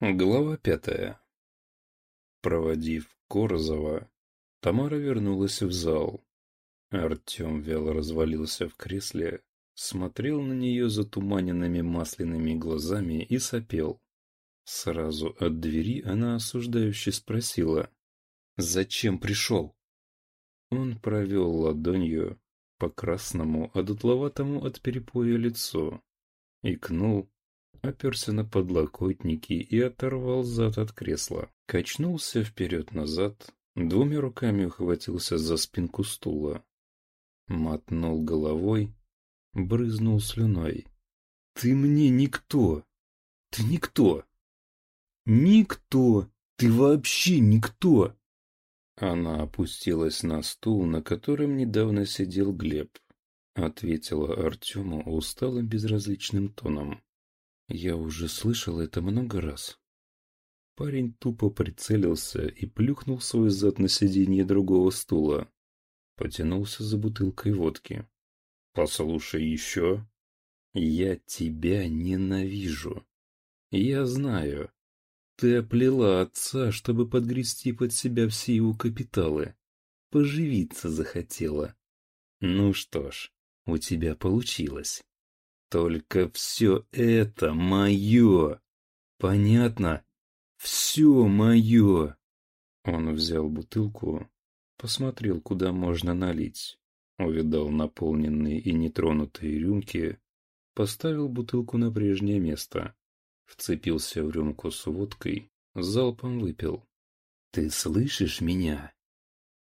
Глава пятая. Проводив Корозова, Тамара вернулась в зал. Артем вяло развалился в кресле, смотрел на нее затуманенными масляными глазами и сопел. Сразу от двери она осуждающе спросила. «Зачем пришел?» Он провел ладонью по красному, одутловатому от перепоя лицу, икнул, оперся на подлокотники и оторвал зад от кресла. Качнулся вперед-назад, двумя руками ухватился за спинку стула. Мотнул головой, брызнул слюной. «Ты мне никто! Ты никто! Никто! Ты вообще никто!» Она опустилась на стул, на котором недавно сидел Глеб. Ответила Артему усталым безразличным тоном. Я уже слышал это много раз. Парень тупо прицелился и плюхнул свой зад на сиденье другого стула. Потянулся за бутылкой водки. «Послушай еще». «Я тебя ненавижу. Я знаю. Ты оплела отца, чтобы подгрести под себя все его капиталы. Поживиться захотела. Ну что ж, у тебя получилось. Только все это мое. Понятно? Все мое. Он взял бутылку, посмотрел, куда можно налить, увидал наполненные и нетронутые рюмки, поставил бутылку на прежнее место, вцепился в рюмку с водкой, залпом выпил. «Ты слышишь меня?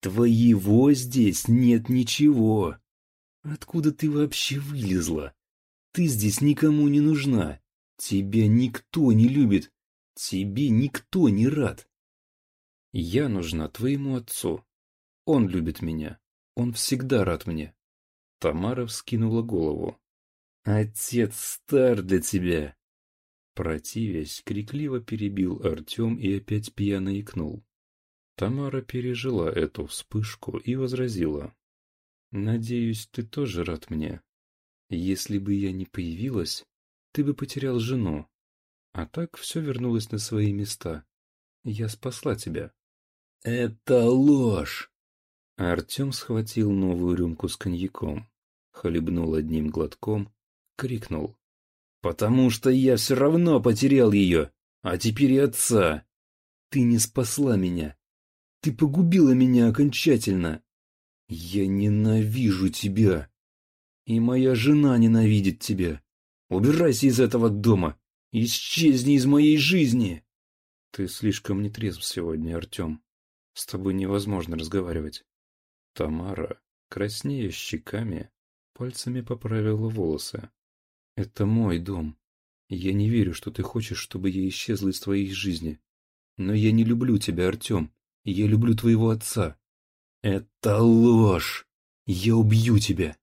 Твоего здесь нет ничего. Откуда ты вообще вылезла? Ты здесь никому не нужна. Тебя никто не любит. Тебе никто не рад. Я нужна твоему отцу. Он любит меня. Он всегда рад мне. Тамара вскинула голову. Отец стар для тебя. Противясь, крикливо перебил Артем и опять пьяно икнул. Тамара пережила эту вспышку и возразила. «Надеюсь, ты тоже рад мне. Если бы я не появилась, ты бы потерял жену. А так все вернулось на свои места. Я спасла тебя. Это ложь! Артем схватил новую рюмку с коньяком, хлебнул одним глотком, крикнул. «Потому что я все равно потерял ее, а теперь и отца. Ты не спасла меня. Ты погубила меня окончательно. Я ненавижу тебя!» И моя жена ненавидит тебя. Убирайся из этого дома. Исчезни из моей жизни. Ты слишком нетрезв сегодня, Артем. С тобой невозможно разговаривать. Тамара, краснея щеками, пальцами поправила волосы. Это мой дом. Я не верю, что ты хочешь, чтобы я исчезла из твоей жизни. Но я не люблю тебя, Артем. Я люблю твоего отца. Это ложь. Я убью тебя.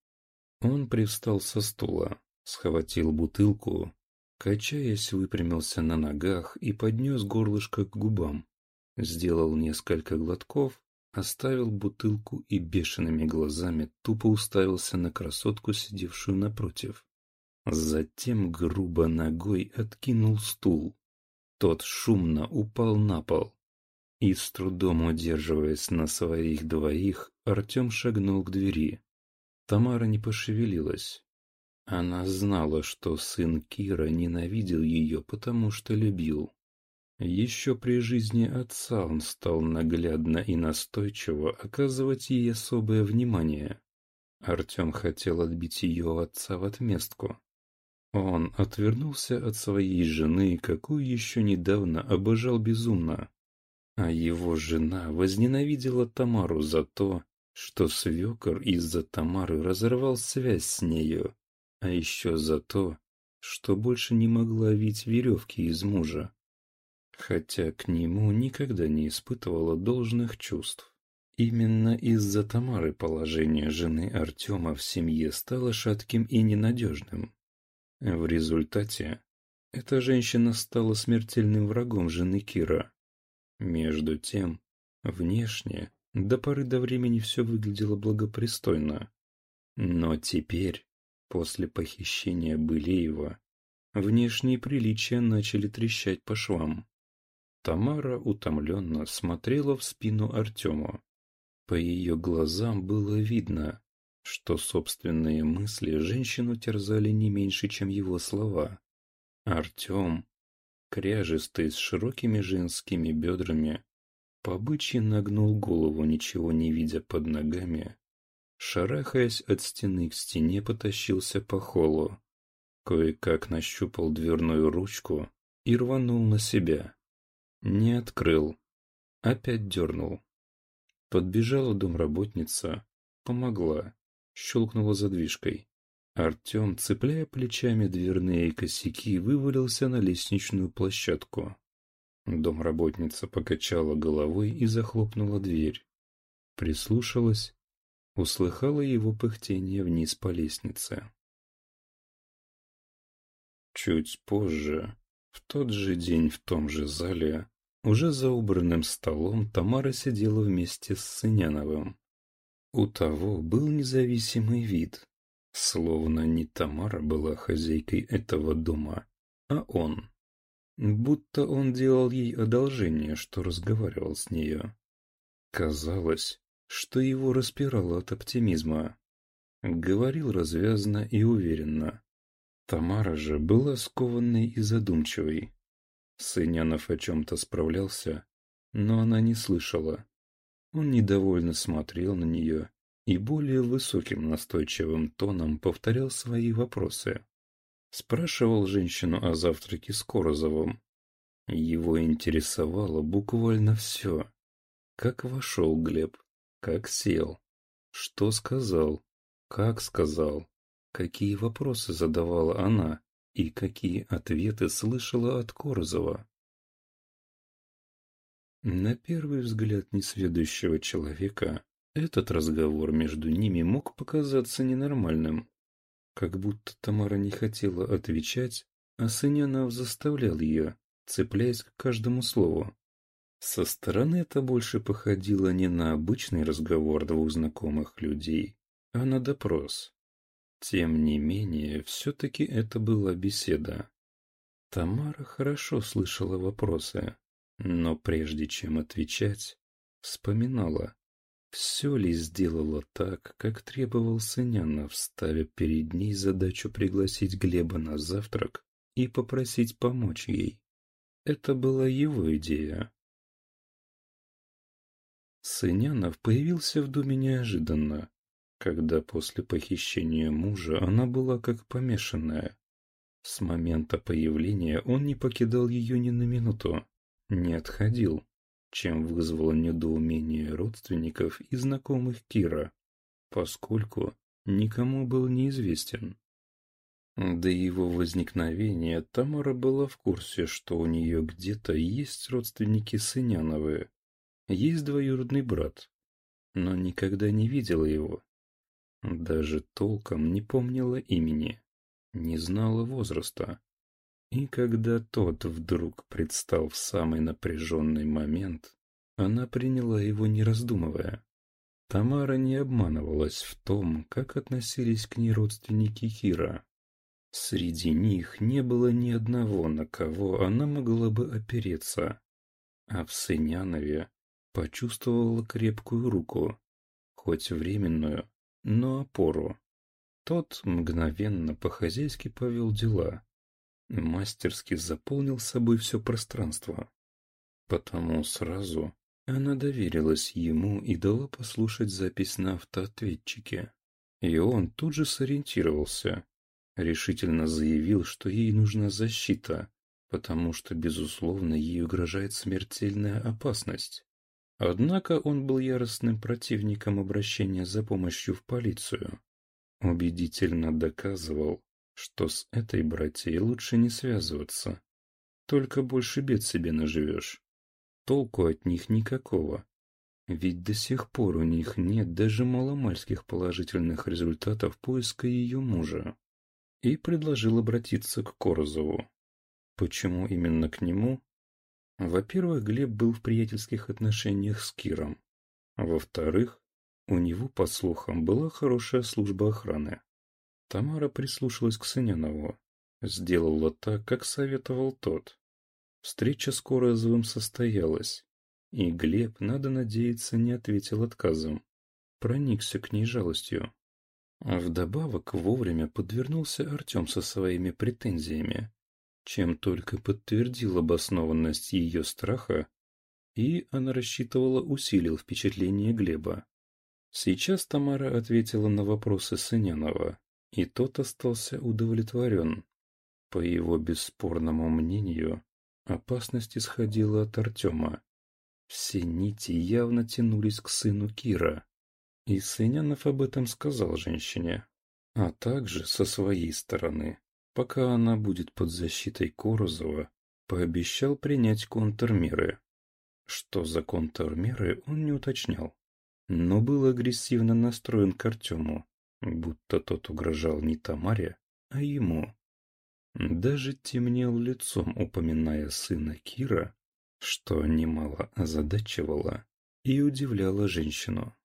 Он привстал со стула, схватил бутылку, качаясь, выпрямился на ногах и поднес горлышко к губам. Сделал несколько глотков, оставил бутылку и бешеными глазами тупо уставился на красотку, сидевшую напротив. Затем грубо ногой откинул стул. Тот шумно упал на пол. И с трудом удерживаясь на своих двоих, Артем шагнул к двери. Тамара не пошевелилась. Она знала, что сын Кира ненавидел ее, потому что любил. Еще при жизни отца он стал наглядно и настойчиво оказывать ей особое внимание. Артем хотел отбить ее отца в отместку. Он отвернулся от своей жены, какую еще недавно обожал безумно. А его жена возненавидела Тамару за то, что свекор из-за Тамары разорвал связь с нею, а еще за то, что больше не могла вить веревки из мужа. Хотя к нему никогда не испытывала должных чувств. Именно из-за Тамары положение жены Артема в семье стало шатким и ненадежным. В результате эта женщина стала смертельным врагом жены Кира. Между тем, внешне до поры до времени все выглядело благопристойно. Но теперь, после похищения Былеева, внешние приличия начали трещать по швам. Тамара утомленно смотрела в спину Артему. По ее глазам было видно, что собственные мысли женщину терзали не меньше, чем его слова. Артем, кряжистый с широкими женскими бедрами, побычьи нагнул голову, ничего не видя под ногами, шарахаясь от стены к стене, потащился по холлу, кое-как нащупал дверную ручку и рванул на себя. Не открыл, опять дернул. Подбежала домработница, помогла щелкнула задвижкой. Артем, цепляя плечами дверные косяки, вывалился на лестничную площадку. Домработница покачала головой и захлопнула дверь. Прислушалась, услыхала его пыхтение вниз по лестнице. Чуть позже, в тот же день в том же зале, уже за убранным столом Тамара сидела вместе с Сыняновым. У того был независимый вид, словно не Тамара была хозяйкой этого дома, а он. Будто он делал ей одолжение, что разговаривал с нею. Казалось, что его распирало от оптимизма. Говорил развязно и уверенно. Тамара же была скованной и задумчивой. Сынянов о чем-то справлялся, но она не слышала. Он недовольно смотрел на нее и более высоким настойчивым тоном повторял свои вопросы. Спрашивал женщину о завтраке с Корозовым. Его интересовало буквально все. Как вошел Глеб, как сел, что сказал, как сказал, какие вопросы задавала она и какие ответы слышала от Корозова. На первый взгляд несведущего человека этот разговор между ними мог показаться ненормальным. Как будто Тамара не хотела отвечать, а Сынянов заставлял ее, цепляясь к каждому слову. Со стороны это больше походило не на обычный разговор двух знакомых людей, а на допрос. Тем не менее, все-таки это была беседа. Тамара хорошо слышала вопросы, но прежде чем отвечать, вспоминала, все ли сделала так, как требовал Сынянов, ставя перед ней задачу пригласить Глеба на завтрак и попросить помочь ей. Это была его идея. Сынянов появился в доме неожиданно, когда после похищения мужа она была как помешанная. С момента появления он не покидал ее ни на минуту не отходил, чем вызвало недоумение родственников и знакомых Кира, поскольку никому был неизвестен. До его возникновения Тамара была в курсе, что у нее где-то есть родственники Сыняновы, есть двоюродный брат, но никогда не видела его. Даже толком не помнила имени, не знала возраста. И когда тот вдруг предстал в самый напряженный момент, она приняла его не раздумывая. Тамара не обманывалась в том, как относились к ней родственники Кира. Среди них не было ни одного, на кого она могла бы опереться. А в Сынянове почувствовала крепкую руку, хоть временную, но опору. Тот мгновенно по-хозяйски повел дела мастерски заполнил собой все пространство. Потому сразу она доверилась ему и дала послушать запись на автоответчике. И он тут же сориентировался, решительно заявил, что ей нужна защита, потому что, безусловно, ей угрожает смертельная опасность. Однако он был яростным противником обращения за помощью в полицию. Убедительно доказывал, что с этой братьей лучше не связываться. Только больше бед себе наживешь. Толку от них никакого. Ведь до сих пор у них нет даже маломальских положительных результатов поиска ее мужа. И предложил обратиться к Корозову. Почему именно к нему? Во-первых, Глеб был в приятельских отношениях с Киром. Во-вторых, у него, по слухам, была хорошая служба охраны. Тамара прислушалась к Сынянову, сделала так, как советовал тот. Встреча с Корозовым состоялась, и Глеб, надо надеяться, не ответил отказом. Проникся к ней жалостью. А вдобавок вовремя подвернулся Артем со своими претензиями, чем только подтвердил обоснованность ее страха, и она рассчитывала усилил впечатление Глеба. Сейчас Тамара ответила на вопросы Сынянова, и тот остался удовлетворен. По его бесспорному мнению, опасность исходила от Артема. Все нити явно тянулись к сыну Кира. И Сынянов об этом сказал женщине. А также, со своей стороны, пока она будет под защитой Корозова, пообещал принять контрмеры. Что за контрмеры, он не уточнял но был агрессивно настроен к Артему, будто тот угрожал не Тамаре, а ему. Даже темнел лицом, упоминая сына Кира, что немало озадачивало и удивляло женщину.